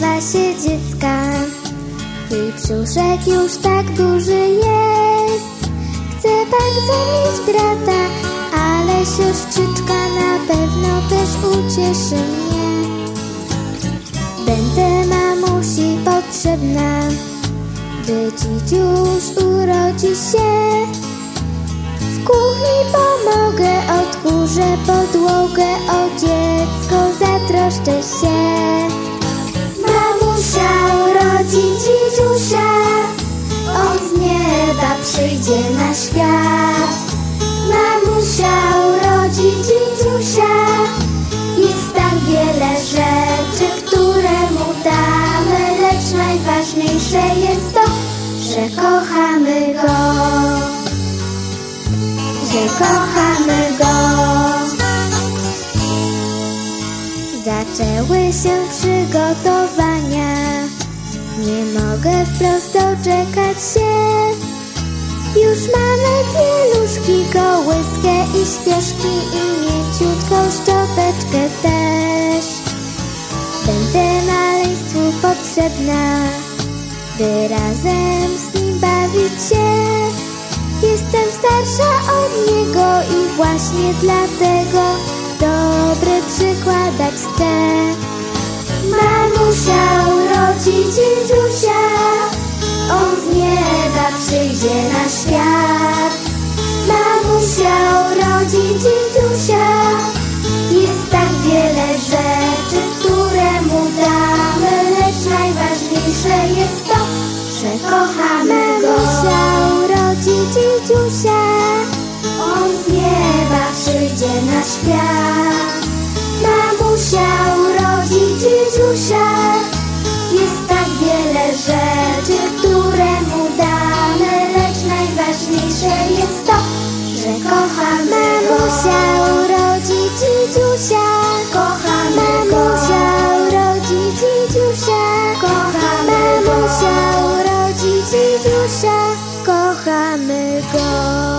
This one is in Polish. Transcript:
się dziecka. Jej brzuszek już tak duży jest. Chcę bardzo mieć brata, ale siostrzyczka na pewno też ucieszy mnie. Będę mamusi potrzebna, by dziś urodzi się. W kuchni pomogę, odkurzę podłogę, o dziecko zatroszczę się. Przyjdzie na świat. Mamusia urodzi dzidziusia, jest tak wiele rzeczy, które mu damy, lecz najważniejsze jest to, że kochamy go że kochamy go. Zaczęły się przygotowania, nie mogę wprost doczekać się. Już mamy pieluszki, kołyskę i śpieszki i mięciutką szczoteczkę też. Będę maleństwu potrzebna, by razem z nim bawić się. Jestem starsza od niego i właśnie dlatego dobry przykładać chcę. Mamusia urodzi świat. Mamusia urodzi dzidziusia, jest tak wiele rzeczy, które mu damy, lecz najważniejsze jest to, że kochamy go. Mamusia urodzi dzidziusia, on z nieba przyjdzie na świat. Mamusia kochamy go.